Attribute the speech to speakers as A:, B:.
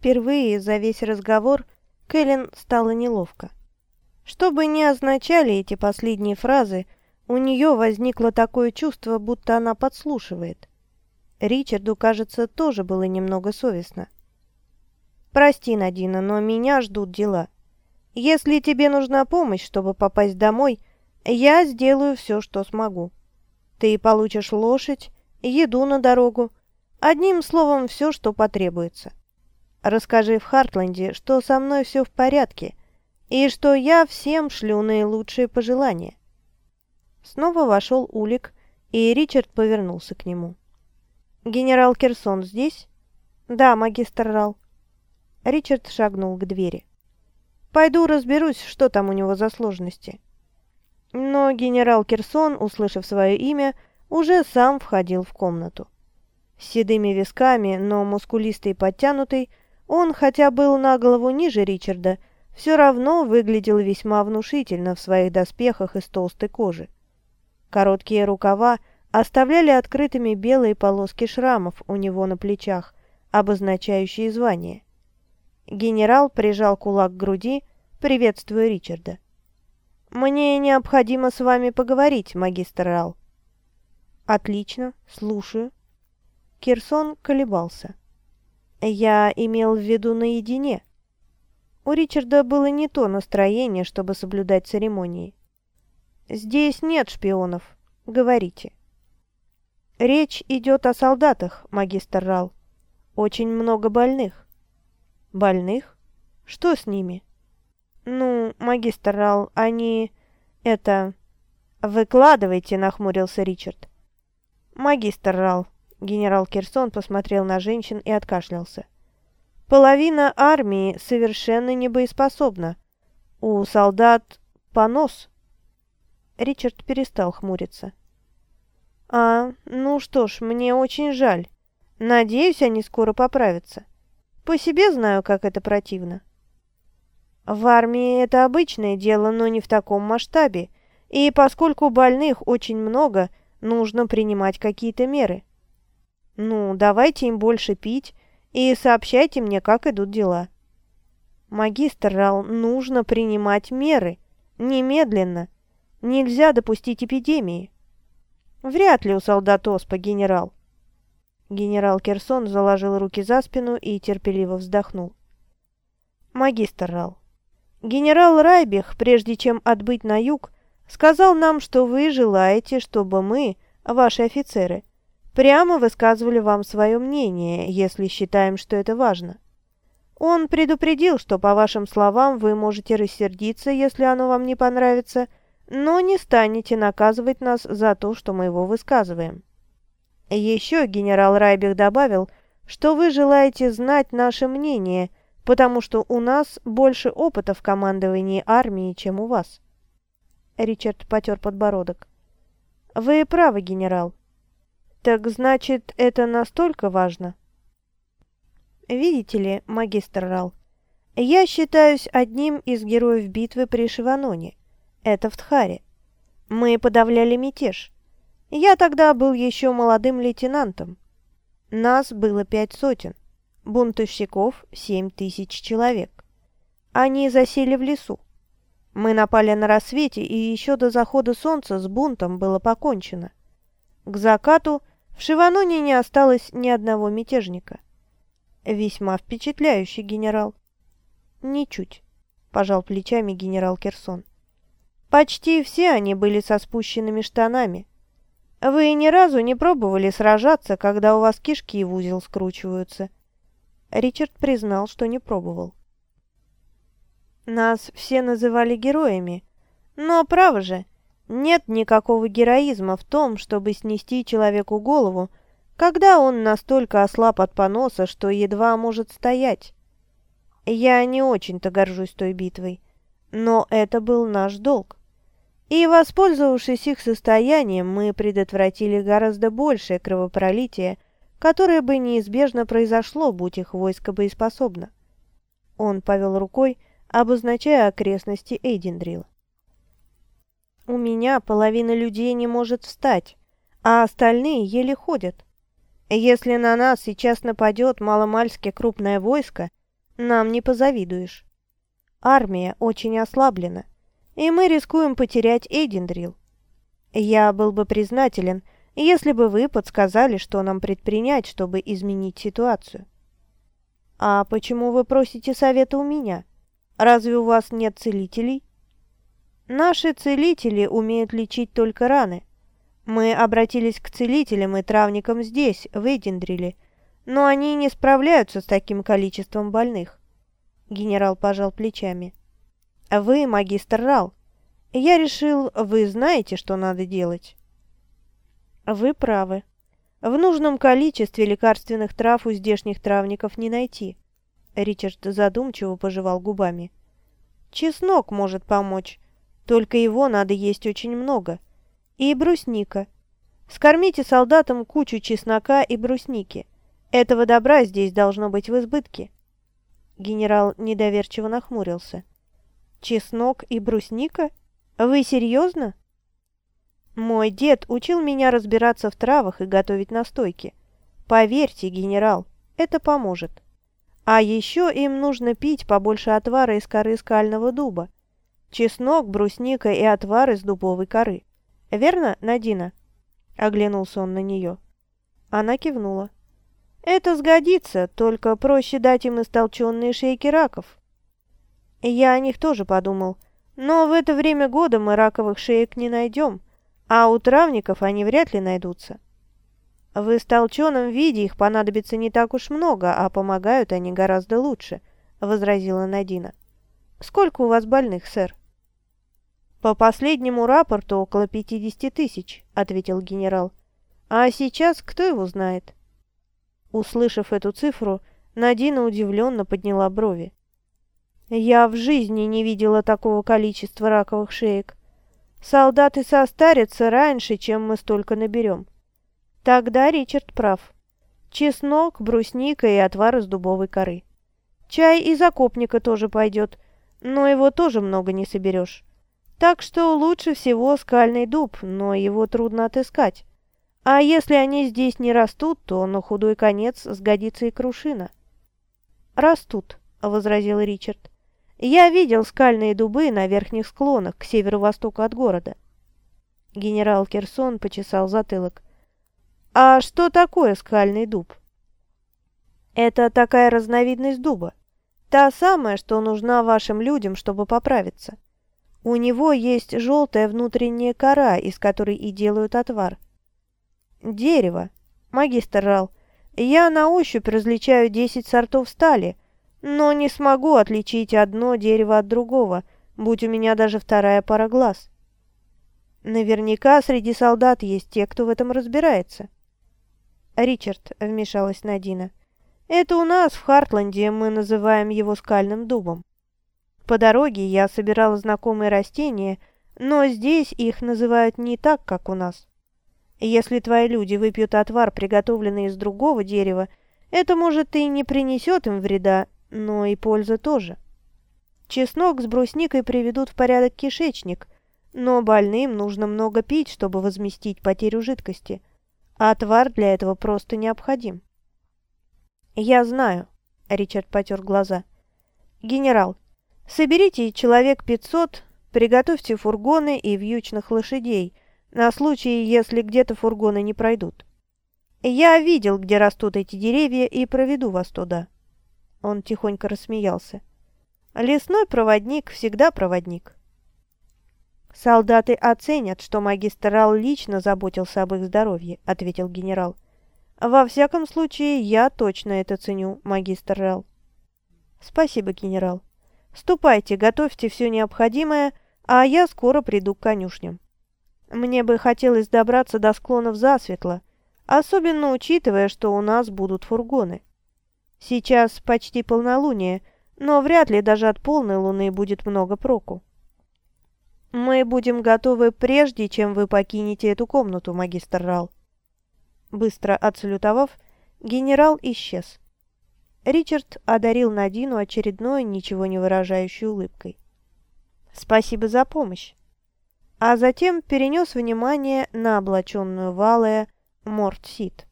A: впервые за весь разговор Кэлен стало неловко. Что бы ни означали эти последние фразы, у нее возникло такое чувство, будто она подслушивает. Ричарду, кажется, тоже было немного совестно. «Прости, Надина, но меня ждут дела. Если тебе нужна помощь, чтобы попасть домой, я сделаю все, что смогу. Ты получишь лошадь, еду на дорогу, одним словом, все, что потребуется. Расскажи в Хартленде, что со мной все в порядке, и что я всем шлю наилучшие пожелания». Снова вошел Улик, и Ричард повернулся к нему. «Генерал Керсон здесь?» «Да, магистр Рал». Ричард шагнул к двери. «Пойду разберусь, что там у него за сложности». Но генерал Керсон, услышав свое имя, уже сам входил в комнату. С седыми висками, но мускулистый и подтянутый, он, хотя был на голову ниже Ричарда, все равно выглядел весьма внушительно в своих доспехах из толстой кожи. Короткие рукава оставляли открытыми белые полоски шрамов у него на плечах, обозначающие звание. Генерал прижал кулак к груди, приветствуя Ричарда. «Мне необходимо с вами поговорить, магистр Рал». «Отлично, слушаю». Кирсон колебался. «Я имел в виду наедине». У Ричарда было не то настроение, чтобы соблюдать церемонии. «Здесь нет шпионов. Говорите». Речь идет о солдатах, магистр Рал. Очень много больных. Больных? Что с ними? Ну, магистр Рал, они... Это... Выкладывайте, нахмурился Ричард. Магистр Рал. Генерал Кирсон посмотрел на женщин и откашлялся. Половина армии совершенно не боеспособна. У солдат понос. Ричард перестал хмуриться. «А, ну что ж, мне очень жаль. Надеюсь, они скоро поправятся. По себе знаю, как это противно». В армии это обычное дело, но не в таком масштабе, и поскольку больных очень много, нужно принимать какие-то меры. Ну, давайте им больше пить и сообщайте мне, как идут дела. Магистр Рал, нужно принимать меры. Немедленно. Нельзя допустить эпидемии. Вряд ли у солдат оспа, генерал. Генерал Керсон заложил руки за спину и терпеливо вздохнул. Магистр Рал, генерал Райбих, прежде чем отбыть на юг, сказал нам, что вы желаете, чтобы мы, ваши офицеры, прямо высказывали вам свое мнение, если считаем, что это важно. Он предупредил, что, по вашим словам, вы можете рассердиться, если оно вам не понравится, — но не станете наказывать нас за то, что мы его высказываем. Еще генерал Райбих добавил, что вы желаете знать наше мнение, потому что у нас больше опыта в командовании армией, чем у вас. Ричард потер подбородок. Вы правы, генерал. Так значит, это настолько важно? Видите ли, магистр Рал, я считаюсь одним из героев битвы при Шиваноне. Это в Тхаре. Мы подавляли мятеж. Я тогда был еще молодым лейтенантом. Нас было пять сотен. Бунтовщиков семь тысяч человек. Они засели в лесу. Мы напали на рассвете, и еще до захода солнца с бунтом было покончено. К закату в Шиваноне не осталось ни одного мятежника. Весьма впечатляющий генерал. Ничуть, пожал плечами генерал Керсон. Почти все они были со спущенными штанами. Вы ни разу не пробовали сражаться, когда у вас кишки в узел скручиваются?» Ричард признал, что не пробовал. «Нас все называли героями, но, право же, нет никакого героизма в том, чтобы снести человеку голову, когда он настолько ослаб от поноса, что едва может стоять. Я не очень-то горжусь той битвой, но это был наш долг. И, воспользовавшись их состоянием, мы предотвратили гораздо большее кровопролитие, которое бы неизбежно произошло, будь их войско боеспособно. Он повел рукой, обозначая окрестности Эйдендрила. «У меня половина людей не может встать, а остальные еле ходят. Если на нас сейчас нападет маломальски крупное войско, нам не позавидуешь. Армия очень ослаблена, и мы рискуем потерять Эйдендрил. Я был бы признателен, если бы вы подсказали, что нам предпринять, чтобы изменить ситуацию. А почему вы просите совета у меня? Разве у вас нет целителей? Наши целители умеют лечить только раны. Мы обратились к целителям и травникам здесь, в Эйдендриле, но они не справляются с таким количеством больных. Генерал пожал плечами. Вы магистр Рал. Я решил, вы знаете, что надо делать. Вы правы. В нужном количестве лекарственных трав у здешних травников не найти. Ричард задумчиво пожевал губами. Чеснок может помочь, только его надо есть очень много. И брусника. Скормите солдатам кучу чеснока и брусники. Этого добра здесь должно быть в избытке. Генерал недоверчиво нахмурился. Чеснок и брусника? Вы серьезно? Мой дед учил меня разбираться в травах и готовить настойки. Поверьте, генерал, это поможет. А еще им нужно пить побольше отвара из коры скального дуба. Чеснок, брусника и отвар из дубовой коры. Верно, Надина?» Оглянулся он на нее. Она кивнула. «Это сгодится, только проще дать им истолченные шейки раков». Я о них тоже подумал, но в это время года мы раковых шеек не найдем, а у травников они вряд ли найдутся. В истолченном виде их понадобится не так уж много, а помогают они гораздо лучше», — возразила Надина. «Сколько у вас больных, сэр?» «По последнему рапорту около пятидесяти тысяч», — ответил генерал. «А сейчас кто его знает?» Услышав эту цифру, Надина удивленно подняла брови. «Я в жизни не видела такого количества раковых шеек. Солдаты состарятся раньше, чем мы столько наберем. Тогда Ричард прав. Чеснок, брусника и отвар из дубовой коры. Чай из окопника тоже пойдет, но его тоже много не соберешь. Так что лучше всего скальный дуб, но его трудно отыскать. А если они здесь не растут, то на худой конец сгодится и крушина. «Растут», — возразил Ричард. Я видел скальные дубы на верхних склонах к северо-востоку от города. Генерал Керсон почесал затылок. А что такое скальный дуб? Это такая разновидность дуба. Та самая, что нужна вашим людям, чтобы поправиться. У него есть желтая внутренняя кора, из которой и делают отвар. Дерево. Магистр Рал, я на ощупь различаю десять сортов стали, но не смогу отличить одно дерево от другого, будь у меня даже вторая пара глаз. Наверняка среди солдат есть те, кто в этом разбирается. Ричард, вмешалась Надина, это у нас в Хартланде мы называем его скальным дубом. По дороге я собирала знакомые растения, но здесь их называют не так, как у нас. Если твои люди выпьют отвар, приготовленный из другого дерева, это, может, и не принесет им вреда, но и польза тоже. Чеснок с брусникой приведут в порядок кишечник, но больным нужно много пить, чтобы возместить потерю жидкости, а отвар для этого просто необходим. «Я знаю», — Ричард потер глаза. «Генерал, соберите человек пятьсот, приготовьте фургоны и вьючных лошадей на случай, если где-то фургоны не пройдут. Я видел, где растут эти деревья, и проведу вас туда». Он тихонько рассмеялся. Лесной проводник всегда проводник. «Солдаты оценят, что магистр Рал лично заботился об их здоровье», — ответил генерал. «Во всяком случае, я точно это ценю, магистр Рал». «Спасибо, генерал. Ступайте, готовьте все необходимое, а я скоро приду к конюшням. Мне бы хотелось добраться до склонов засветло, особенно учитывая, что у нас будут фургоны». Сейчас почти полнолуние, но вряд ли даже от полной луны будет много проку. Мы будем готовы прежде, чем вы покинете эту комнату, магистр Рал. Быстро отсалютовав, генерал исчез. Ричард одарил Надину очередной, ничего не выражающей улыбкой. «Спасибо за помощь!» А затем перенес внимание на облаченную валая Мортсит.